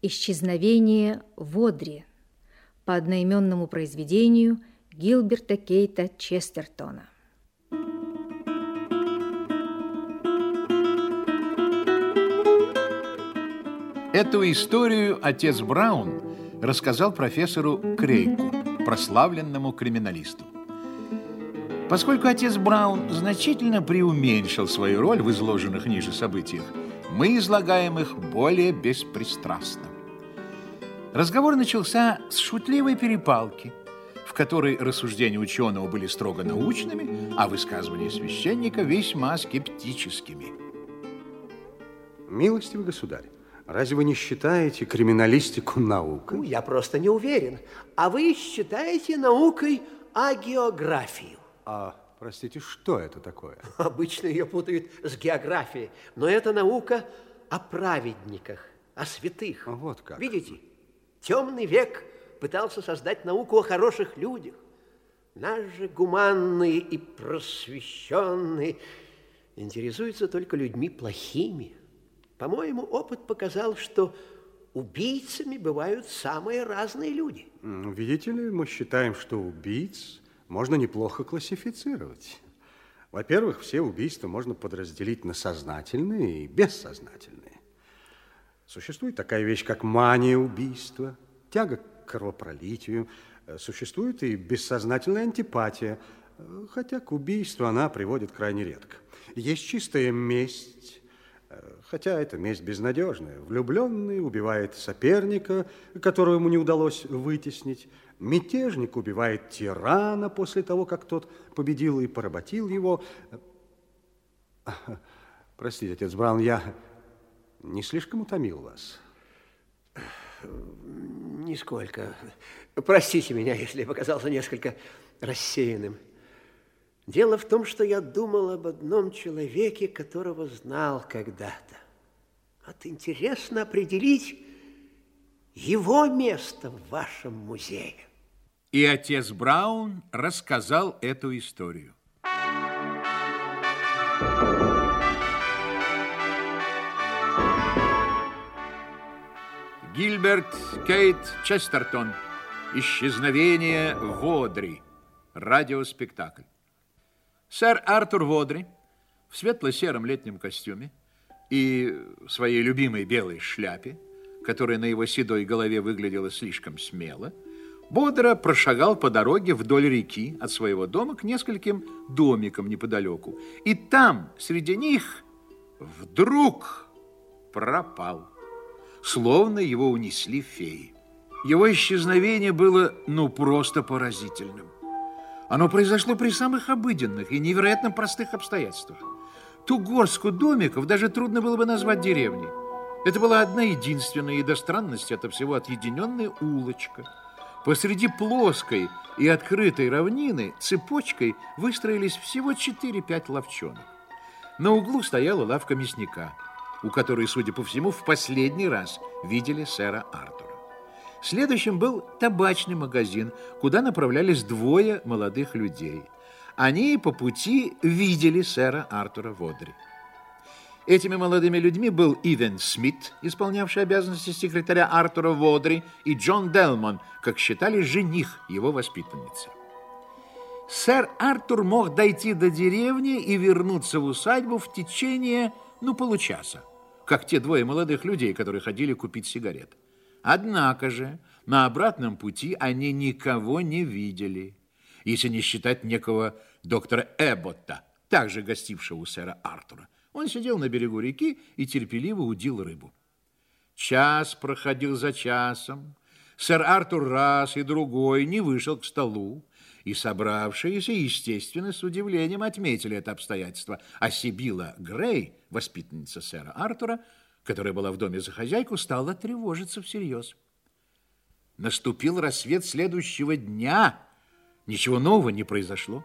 Исчезновение Водри по одноименному произведению Гилберта Кейта Честертона. Эту историю отец Браун рассказал профессору Крейку, прославленному криминалисту. Поскольку отец Браун значительно преуменьшил свою роль в изложенных ниже событиях, мы излагаем их более беспристрастно. Разговор начался с шутливой перепалки, в которой рассуждения ученого были строго научными, а высказывания священника весьма скептическими. Милостивый государь, разве вы не считаете криминалистику наукой? Ну, я просто не уверен. А вы считаете наукой агеографию? А, простите, что это такое? Обычно ее путают с географией, но это наука о праведниках, о святых. А вот как. Видите? Темный век пытался создать науку о хороших людях. Наш же гуманный и просвещенный интересуется только людьми плохими. По-моему, опыт показал, что убийцами бывают самые разные люди. Видите ли, мы считаем, что убийц можно неплохо классифицировать. Во-первых, все убийства можно подразделить на сознательные и бессознательные. Существует такая вещь, как мания убийства, тяга к кровопролитию. Э, существует и бессознательная антипатия, э, хотя к убийству она приводит крайне редко. Есть чистая месть, э, хотя эта месть безнадежная. Влюбленный убивает соперника, которого ему не удалось вытеснить. Мятежник убивает тирана после того, как тот победил и поработил его. Простите, отец Браун, я не слишком утомил вас? Нисколько. Простите меня, если я показался несколько рассеянным. Дело в том, что я думал об одном человеке, которого знал когда-то. Вот интересно определить его место в вашем музее. И отец Браун рассказал эту историю. Гильберт Кейт Честертон. Исчезновение Водри. Радиоспектакль. Сэр Артур Водри в светло-сером летнем костюме и в своей любимой белой шляпе, которая на его седой голове выглядела слишком смело, бодро прошагал по дороге вдоль реки от своего дома к нескольким домикам неподалеку. И там, среди них, вдруг пропал словно его унесли феи. Его исчезновение было, ну, просто поразительным. Оно произошло при самых обыденных и невероятно простых обстоятельствах. Ту горстку домиков даже трудно было бы назвать деревней. Это была одна единственная и до странности это всего отъединенная улочка. Посреди плоской и открытой равнины цепочкой выстроились всего 4-5 ловчонок. На углу стояла лавка мясника – у которой, судя по всему, в последний раз видели сэра Артура. Следующим был табачный магазин, куда направлялись двое молодых людей. Они по пути видели сэра Артура Водри. Этими молодыми людьми был Ивен Смит, исполнявший обязанности секретаря Артура Водри, и Джон Делмон, как считали, жених его воспитанницы. Сэр Артур мог дойти до деревни и вернуться в усадьбу в течение, ну, получаса как те двое молодых людей, которые ходили купить сигарет. Однако же на обратном пути они никого не видели, если не считать некого доктора Эбботта, также гостившего у сэра Артура. Он сидел на берегу реки и терпеливо удил рыбу. Час проходил за часом. Сэр Артур раз и другой не вышел к столу, и собравшиеся, естественно, с удивлением отметили это обстоятельство. А Сибила Грей, воспитанница сэра Артура, которая была в доме за хозяйку, стала тревожиться всерьез. Наступил рассвет следующего дня. Ничего нового не произошло.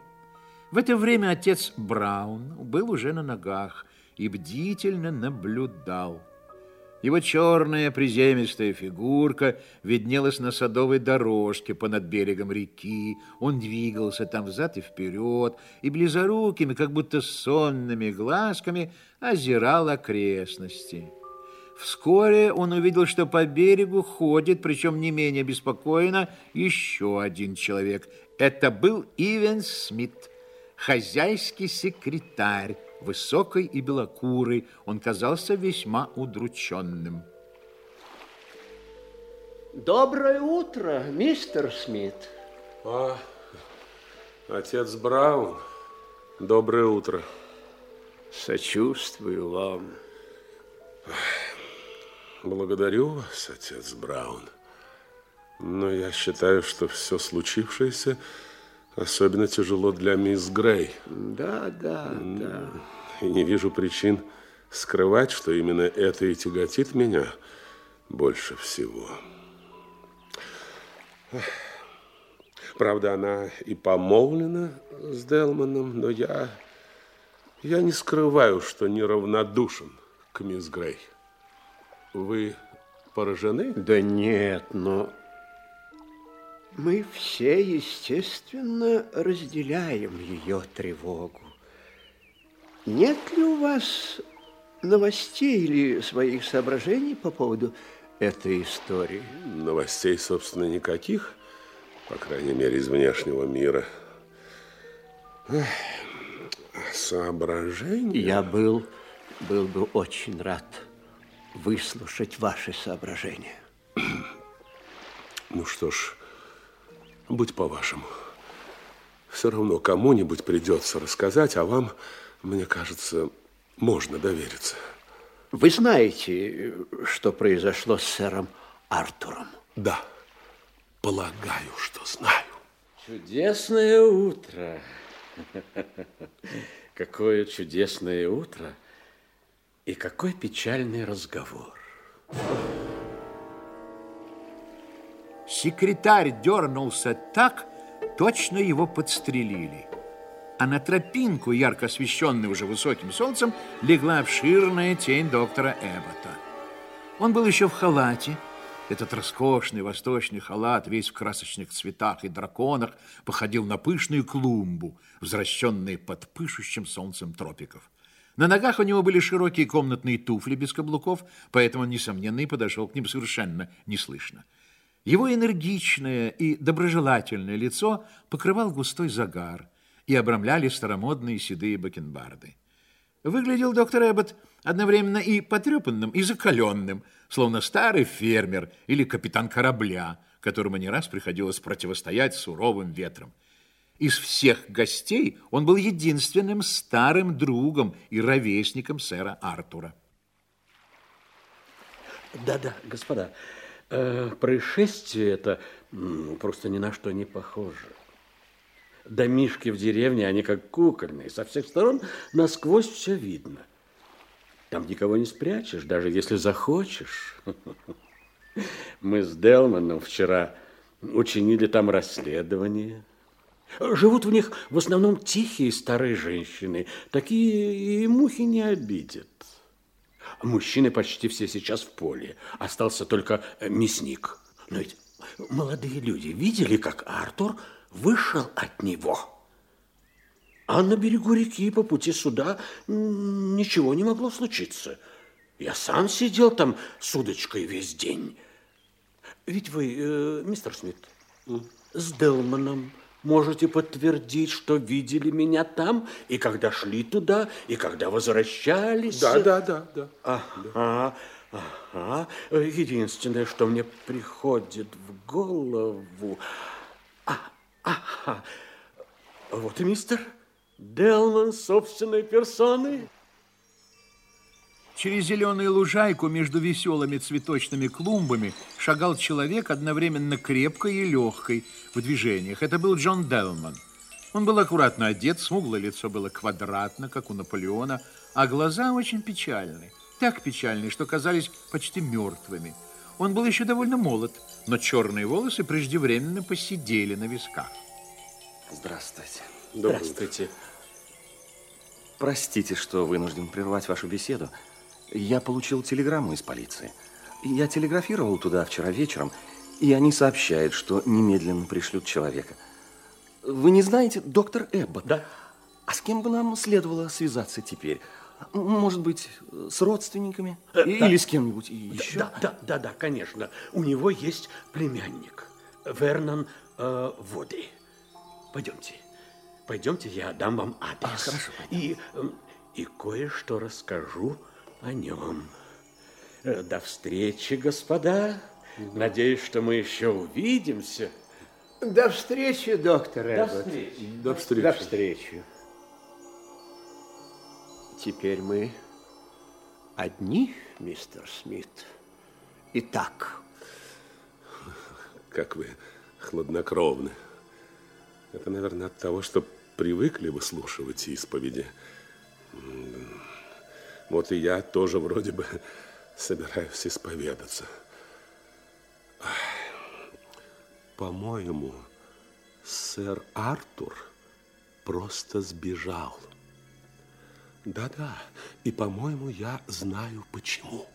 В это время отец Браун был уже на ногах и бдительно наблюдал. Его черная приземистая фигурка виднелась на садовой дорожке понад берегом реки. Он двигался там взад и вперед, и близорукими, как будто сонными глазками озирал окрестности. Вскоре он увидел, что по берегу ходит, причем не менее беспокойно, еще один человек. Это был Ивен Смит, хозяйский секретарь, высокий и белокурый. Он казался весьма удрученным. Доброе утро, мистер Смит. А, отец Браун, доброе утро. Сочувствую вам. Благодарю вас, отец Браун. Но я считаю, что все случившееся особенно тяжело для мисс Грей. Да, да, да. И не вижу причин скрывать, что именно это и тяготит меня больше всего. Правда, она и помолвлена с Делманом, но я, я не скрываю, что неравнодушен к мисс Грей. Вы поражены? Да нет, но мы все, естественно, разделяем ее тревогу. Нет ли у вас новостей или своих соображений по поводу этой истории? Новостей, собственно, никаких, по крайней мере, из внешнего мира. Эх, соображения? Я был, был бы очень рад выслушать ваши соображения. Ну что ж, будь по-вашему. Все равно кому-нибудь придется рассказать, а вам, мне кажется, можно довериться. Вы знаете, что произошло с сэром Артуром? Да, полагаю, что знаю. Чудесное утро. Какое чудесное утро. И какой печальный разговор. Секретарь дернулся так, точно его подстрелили. А на тропинку, ярко освещенную уже высоким солнцем, легла обширная тень доктора Эббота. Он был еще в халате. Этот роскошный восточный халат, весь в красочных цветах и драконах, походил на пышную клумбу, возвращенную под пышущим солнцем тропиков. На ногах у него были широкие комнатные туфли без каблуков, поэтому он, несомненно, и подошел к ним совершенно неслышно. Его энергичное и доброжелательное лицо покрывал густой загар и обрамляли старомодные седые бакенбарды. Выглядел доктор Эббот одновременно и потрепанным, и закаленным, словно старый фермер или капитан корабля, которому не раз приходилось противостоять суровым ветрам. Из всех гостей он был единственным старым другом и ровесником сэра Артура. Да-да, господа, происшествие это просто ни на что не похоже. Домишки в деревне, они как кукольные, со всех сторон насквозь все видно. Там никого не спрячешь, даже если захочешь. Мы с Делманом вчера учинили там расследование. Живут в них в основном тихие старые женщины. Такие и мухи не обидят. Мужчины почти все сейчас в поле. Остался только э, мясник. Но ведь молодые люди видели, как Артур вышел от него. А на берегу реки по пути сюда ничего не могло случиться. Я сам сидел там с удочкой весь день. Ведь вы, э, мистер Смит, с Делманом можете подтвердить, что видели меня там, и когда шли туда, и когда возвращались. Да, да, да, да. Ага, ага. Единственное, что мне приходит в голову... А, ага. Вот и мистер Делман собственной персоной. Через зеленую лужайку между веселыми цветочными клумбами шагал человек одновременно крепкой и легкой в движениях. Это был Джон Делман. Он был аккуратно одет, смуглое лицо было квадратно, как у Наполеона, а глаза очень печальны. Так печальны, что казались почти мертвыми. Он был еще довольно молод, но черные волосы преждевременно посидели на висках. Здравствуйте. Здравствуйте. Простите, что вынужден прервать вашу беседу. Я получил телеграмму из полиции. Я телеграфировал туда вчера вечером, и они сообщают, что немедленно пришлют человека. Вы не знаете доктор Эббот? Да. А с кем бы нам следовало связаться теперь? Может быть, с родственниками? Или с кем-нибудь еще? Да, да, да, да, конечно. У него есть племянник, Вернон э, Води. Пойдемте. Пойдемте, я дам вам адрес. А, хорошо. И, э, и кое-что расскажу о нем. Э, До встречи, господа. Надеюсь, что мы еще увидимся. До встречи, доктор До Эббот. встречи. До встречи. До встречи. Теперь мы одни, мистер Смит. Итак, Как вы хладнокровны. Это, наверное, от того, что привыкли выслушивать исповеди. Вот и я тоже вроде бы собираюсь исповедаться. По-моему, сэр Артур просто сбежал. Да-да, и, по-моему, я знаю почему.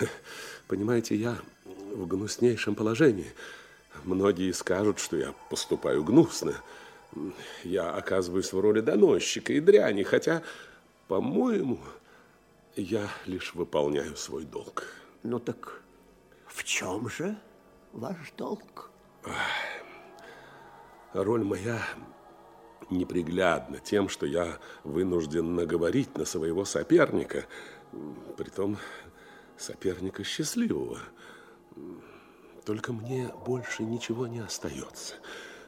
Понимаете, я в гнуснейшем положении. Многие скажут, что я поступаю гнусно. Я оказываюсь в роли доносчика и дряни, хотя, по-моему, я лишь выполняю свой долг. ну так в чем же ваш долг? Роль моя неприглядна тем, что я вынужден наговорить на своего соперника, притом соперника счастливого. Только мне больше ничего не остается.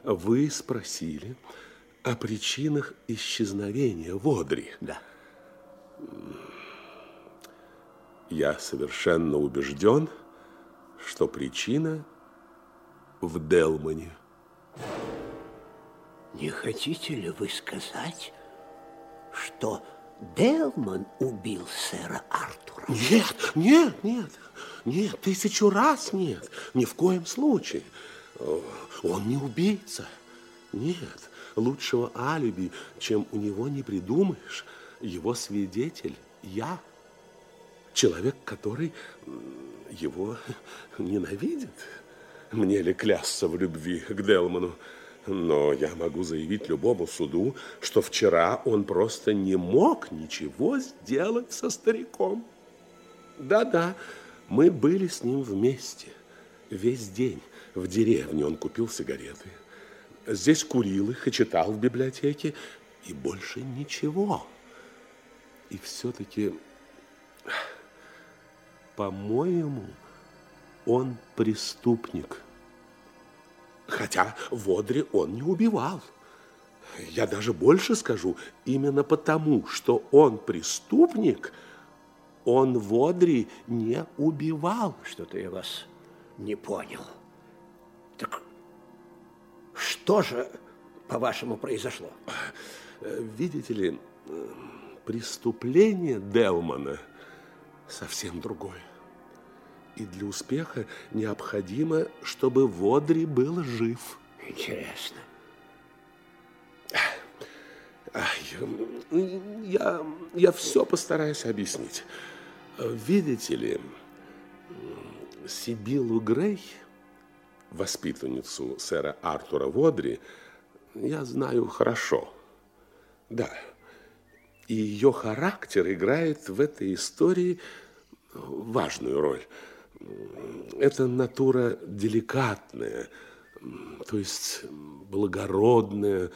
Вы спросили о причинах исчезновения Водри. Да. Я совершенно убежден, что причина в Делмане. Не хотите ли вы сказать, что Делман убил сэра Артура? Нет, нет, нет, нет, тысячу раз нет, ни в коем случае. Он не убийца. Нет, лучшего алиби, чем у него не придумаешь. Его свидетель я. Человек, который его ненавидит. Мне ли клясться в любви к Делману? Но я могу заявить любому суду, что вчера он просто не мог ничего сделать со стариком. Да-да, мы были с ним вместе. Весь день в деревне он купил сигареты. Здесь курил их и читал в библиотеке. И больше ничего. И все-таки, по-моему, он преступник. Хотя Водри он не убивал. Я даже больше скажу, именно потому, что он преступник, он Водри не убивал. Что-то я вас не понял. Так что же, по-вашему, произошло? Видите ли, преступление Делмана совсем другое. И для успеха необходимо, чтобы Водри был жив. Интересно. Ай, я, я все постараюсь объяснить. Видите ли, Сибилу Грей, воспитанницу сэра Артура Водри, я знаю хорошо. Да. И ее характер играет в этой истории важную роль. Это натура деликатная, то есть благородная,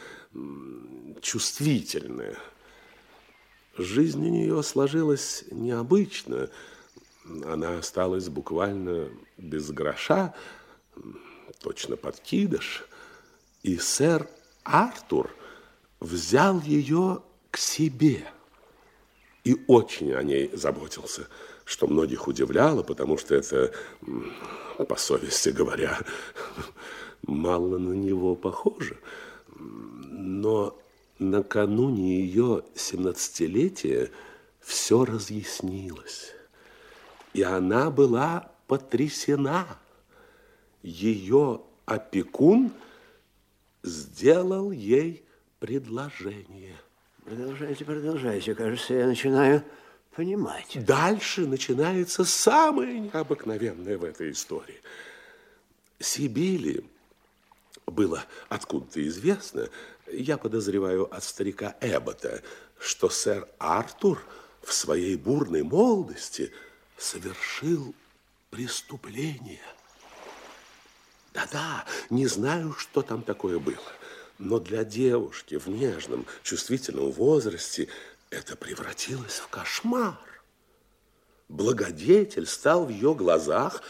чувствительная. Жизнь у нее сложилась необычно. Она осталась буквально без гроша, точно подкидыш. И сэр Артур взял ее к себе и очень о ней заботился, что многих удивляло, потому что это, по совести говоря, мало на него похоже. Но накануне ее семнадцатилетия все разъяснилось. И она была потрясена. Ее опекун сделал ей предложение. Продолжайте, продолжайте. Кажется, я начинаю понимать. Дальше начинается самое необыкновенное в этой истории. Сибили было откуда-то известно, я подозреваю от старика Эббота, что сэр Артур в своей бурной молодости совершил преступление. Да-да, не знаю, что там такое было. Но для девушки в нежном, чувствительном возрасте это превратилось в кошмар. Благодетель стал в ее глазах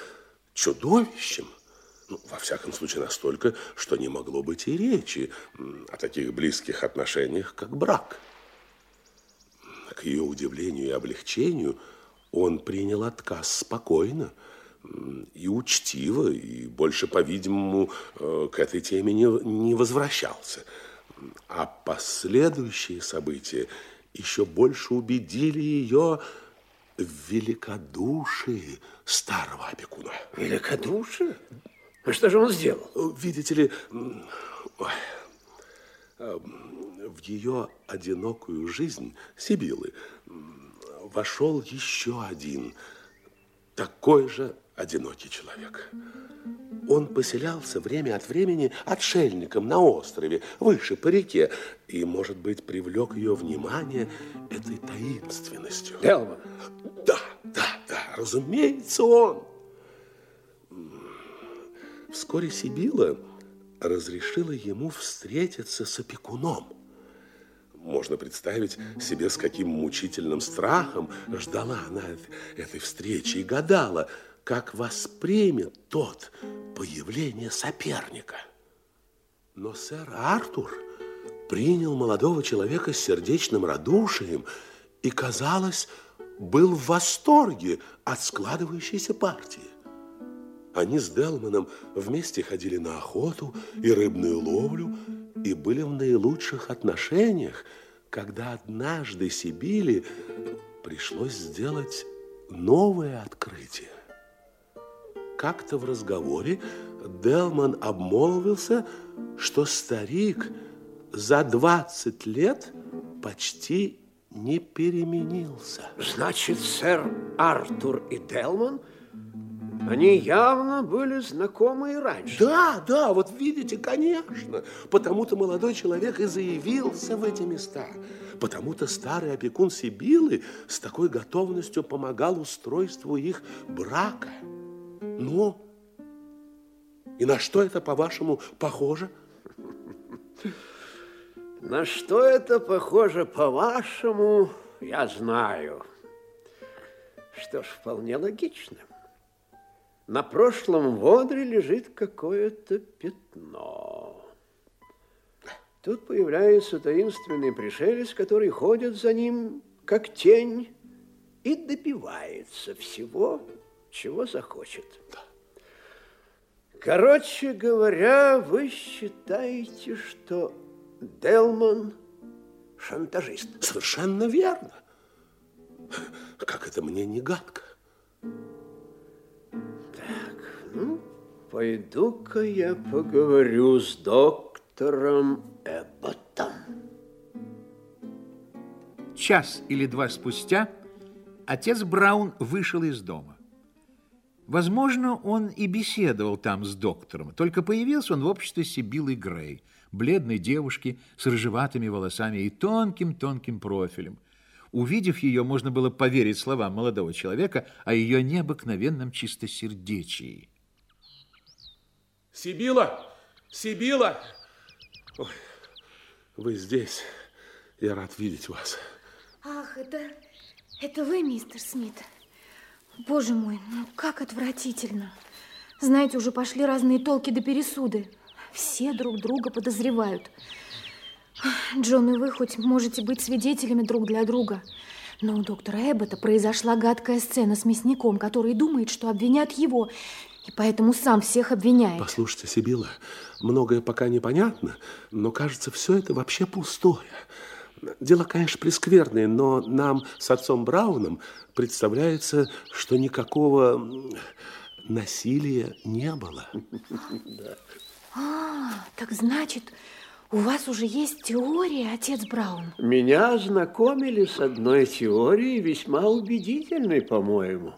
чудовищем. Ну, во всяком случае, настолько, что не могло быть и речи о таких близких отношениях, как брак. К ее удивлению и облегчению он принял отказ спокойно и учтиво, и больше, по-видимому, э, к этой теме не, не возвращался. А последующие события еще больше убедили ее в великодушии старого опекуна. Великодушие? А что же он сделал? Видите ли, э, в ее одинокую жизнь Сибилы вошел еще один такой же одинокий человек. Он поселялся время от времени отшельником на острове, выше по реке, и, может быть, привлек ее внимание этой таинственностью. Делман? Да, да, да, разумеется, он. Вскоре Сибила разрешила ему встретиться с опекуном. Можно представить себе, с каким мучительным страхом ждала она этой встречи и гадала, как воспримет тот появление соперника. Но сэр Артур принял молодого человека с сердечным радушием и, казалось, был в восторге от складывающейся партии. Они с Делманом вместе ходили на охоту и рыбную ловлю и были в наилучших отношениях, когда однажды Сибили пришлось сделать новое открытие. Как-то в разговоре Делман обмолвился, что старик за 20 лет почти не переменился. Значит, сэр Артур и Делман – они явно были знакомы и раньше. Да, да, вот видите, конечно. Потому-то молодой человек и заявился в эти места. Потому-то старый опекун Сибилы с такой готовностью помогал устройству их брака. Ну, и на что это, по-вашему, похоже? На что это похоже, по-вашему, я знаю. Что ж, вполне логично. На прошлом водре лежит какое-то пятно. Тут появляется таинственный пришелец, который ходит за ним, как тень, и добивается всего, чего захочет. Короче говоря, вы считаете, что Делман шантажист? Совершенно верно. Как это мне не гадко. Ну, пойду-ка я поговорю с доктором Эбботом. Час или два спустя отец Браун вышел из дома. Возможно, он и беседовал там с доктором, только появился он в обществе Сибилы Грей, бледной девушки с рыжеватыми волосами и тонким-тонким профилем. Увидев ее, можно было поверить словам молодого человека о ее необыкновенном чистосердечии. Сибила! Сибила! Ой, вы здесь. Я рад видеть вас. Ах, это, это вы, мистер Смит. Боже мой, ну как отвратительно. Знаете, уже пошли разные толки до пересуды. Все друг друга подозревают. Джон и вы хоть можете быть свидетелями друг для друга. Но у доктора Эббота произошла гадкая сцена с мясником, который думает, что обвинят его, и поэтому сам всех обвиняет. Послушайте, Сибила, многое пока непонятно, но кажется, все это вообще пустое. Дело, конечно, прескверное, но нам с отцом Брауном представляется, что никакого насилия не было. А, так значит, у вас уже есть теория, отец Браун? Меня знакомили с одной теорией, весьма убедительной, по-моему.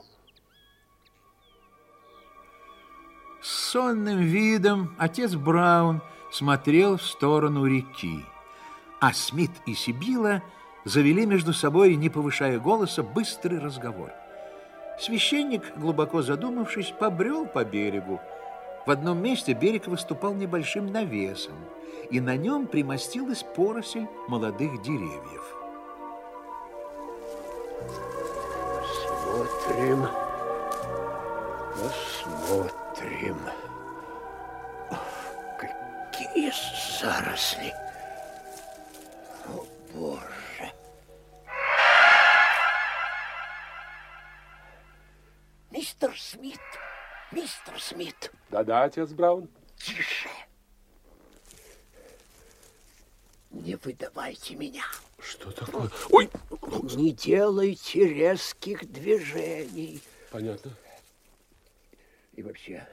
С сонным видом отец Браун смотрел в сторону реки, а Смит и Сибила завели между собой, не повышая голоса, быстрый разговор. Священник, глубоко задумавшись, побрел по берегу. В одном месте берег выступал небольшим навесом, и на нем примостилась поросль молодых деревьев. Посмотрим, посмотрим. какие заросли! Боже! Мистер Смит, мистер Смит. Да-да, отец Браун. Тише. Не выдавайте меня. Что такое? Ой! Не делайте резких движений. Понятно. И вообще,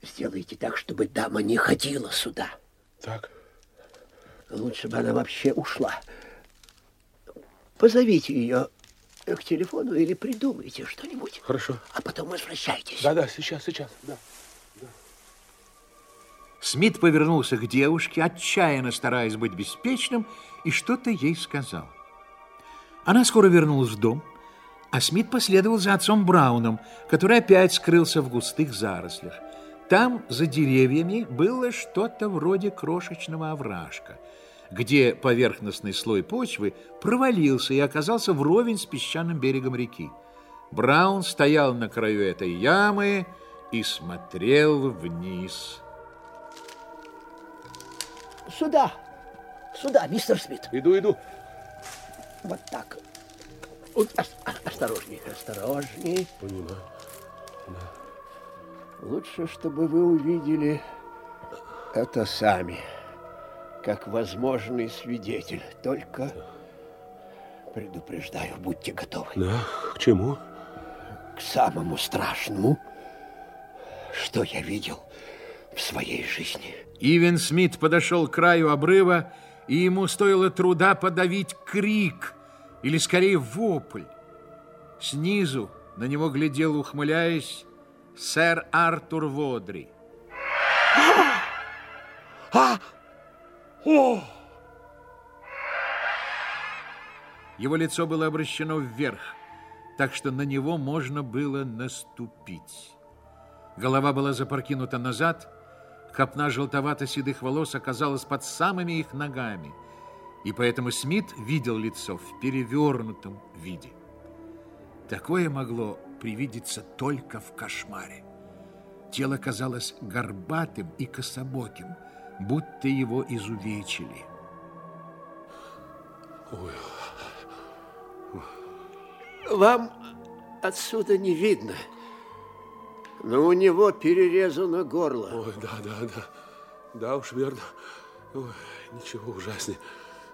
сделайте так, чтобы дама не ходила сюда. Так. Лучше бы она вообще ушла. Позовите ее к телефону или придумайте что-нибудь. Хорошо. А потом возвращайтесь. Да-да, сейчас, сейчас, да. Смит повернулся к девушке, отчаянно стараясь быть беспечным, и что-то ей сказал. Она скоро вернулась в дом, а Смит последовал за отцом Брауном, который опять скрылся в густых зарослях. Там, за деревьями, было что-то вроде крошечного овражка, где поверхностный слой почвы провалился и оказался вровень с песчаным берегом реки. Браун стоял на краю этой ямы и смотрел вниз. Сюда, сюда, мистер Смит. Иду, иду. Вот так. Вот, ос- осторожней, осторожней. Понимаю. Лучше, чтобы вы увидели это сами, как возможный свидетель. Только предупреждаю, будьте готовы Да, к чему? к самому страшному, что я видел в своей жизни. Ивен Смит подошел к краю обрыва, и ему стоило труда подавить крик, или скорее вопль. Снизу на него глядел, ухмыляясь, сэр Артур Водри. Его лицо было обращено вверх, так что на него можно было наступить. Голова была запрокинута назад, копна желтовато-седых волос оказалась под самыми их ногами, и поэтому Смит видел лицо в перевернутом виде. Такое могло привидеться только в кошмаре. Тело казалось горбатым и кособоким, будто его изувечили. Вам отсюда не видно, но у него перерезано горло. Ой, да, да, да. Да уж, верно. Ой, ничего ужаснее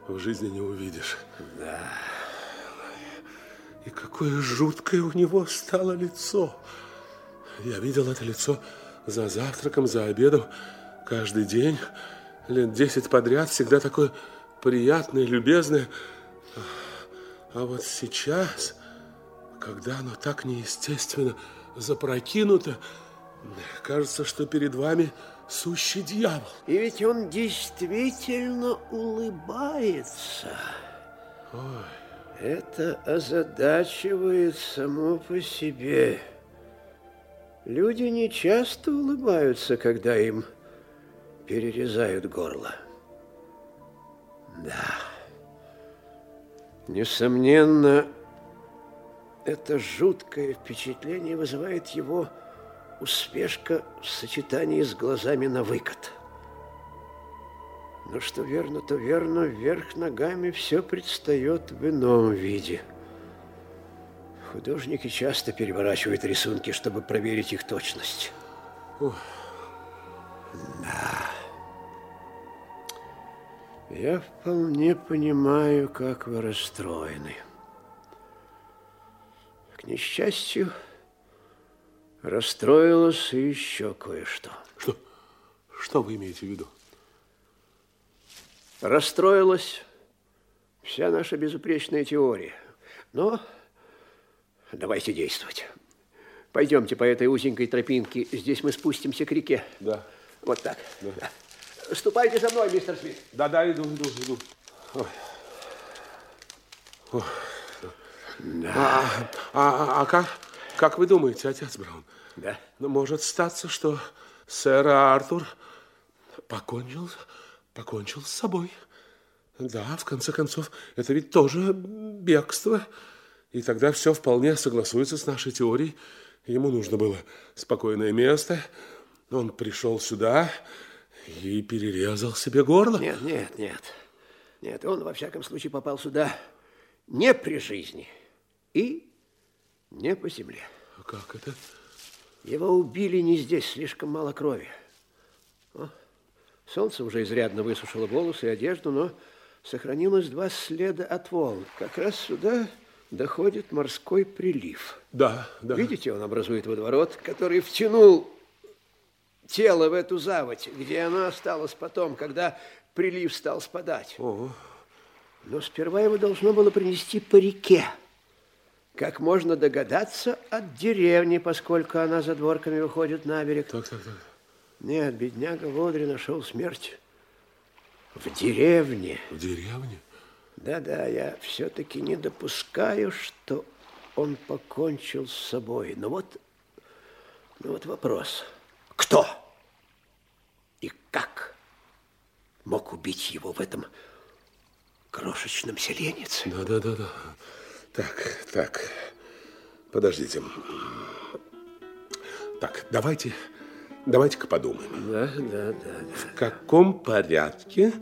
в жизни не увидишь. Да. И какое жуткое у него стало лицо. Я видел это лицо за завтраком, за обедом, каждый день, лет десять подряд, всегда такое приятное, любезное. А вот сейчас, когда оно так неестественно запрокинуто, кажется, что перед вами сущий дьявол. И ведь он действительно улыбается. Это озадачивает само по себе. Люди не часто улыбаются, когда им перерезают горло. Да. Несомненно, это жуткое впечатление вызывает его успешка в сочетании с глазами на выкат. Но что верно, то верно, вверх ногами все предстает в ином виде. Художники часто переворачивают рисунки, чтобы проверить их точность. Да. Я вполне понимаю, как вы расстроены. К несчастью, расстроилось и еще кое-что. Что? Что вы имеете в виду? Расстроилась вся наша безупречная теория. Но давайте действовать. Пойдемте по этой узенькой тропинке. Здесь мы спустимся к реке. Да. Вот так. Да. Ступайте за мной, мистер Смит. Да, да, иду, иду, иду. А, а, а как, как вы думаете, отец Браун? Да. Ну, Может статься, что сэр Артур покончил, покончил с собой. Да, в конце концов, это ведь тоже бегство. И тогда все вполне согласуется с нашей теорией. Ему нужно было спокойное место. Он пришел сюда и перерезал себе горло. Нет, нет, нет. Нет, он, во всяком случае, попал сюда не при жизни и не по земле. А как это? Его убили не здесь, слишком мало крови. О, солнце уже изрядно высушило волосы и одежду, но сохранилось два следа от волн. Как раз сюда доходит морской прилив. Да, да. Видите, он образует водоворот, который втянул тело в эту заводь, где оно осталось потом, когда прилив стал спадать. Ого. Но сперва его должно было принести по реке. Как можно догадаться, от деревни, поскольку она за дворками выходит на берег. Так, так, так. Нет, бедняга Водри нашел смерть в деревне. В деревне? Да-да, я все-таки не допускаю, что он покончил с собой. Но вот, ну вот вопрос. Кто и как мог убить его в этом крошечном селеннице? Да, да, да, да. Так, так. Подождите. Так, давайте, давайте-ка подумаем. Да, да, да. В каком порядке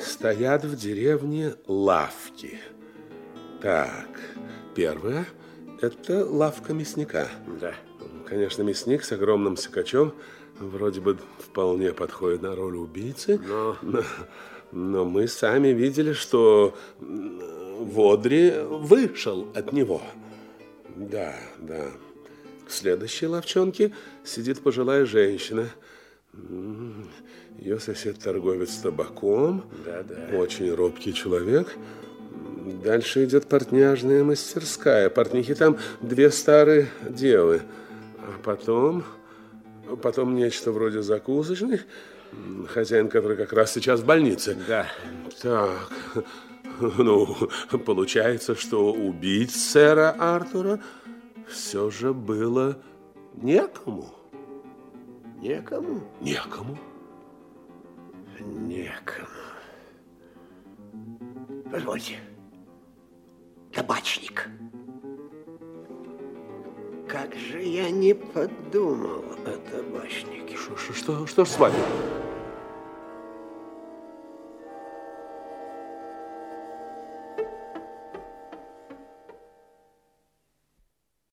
стоят в деревне лавки? Так, первое – это лавка мясника. Да. Конечно, мясник с огромным сикачом вроде бы вполне подходит на роль убийцы. Но... Но, но мы сами видели, что Водри вышел от него. Да, да. В следующей ловчонке сидит пожилая женщина. Ее сосед торговец табаком. Да, да. Очень робкий человек. Дальше идет портняжная мастерская. Портнихи там две старые девы. А потом... Потом нечто вроде закусочных. Хозяин, который как раз сейчас в больнице. Да. Так, ну, получается, что убить сэра Артура все же было некому. Некому? Некому. Некому. Позвольте. Табачник. Как же я не подумал о табачнике. Что, что, что, что ж с вами?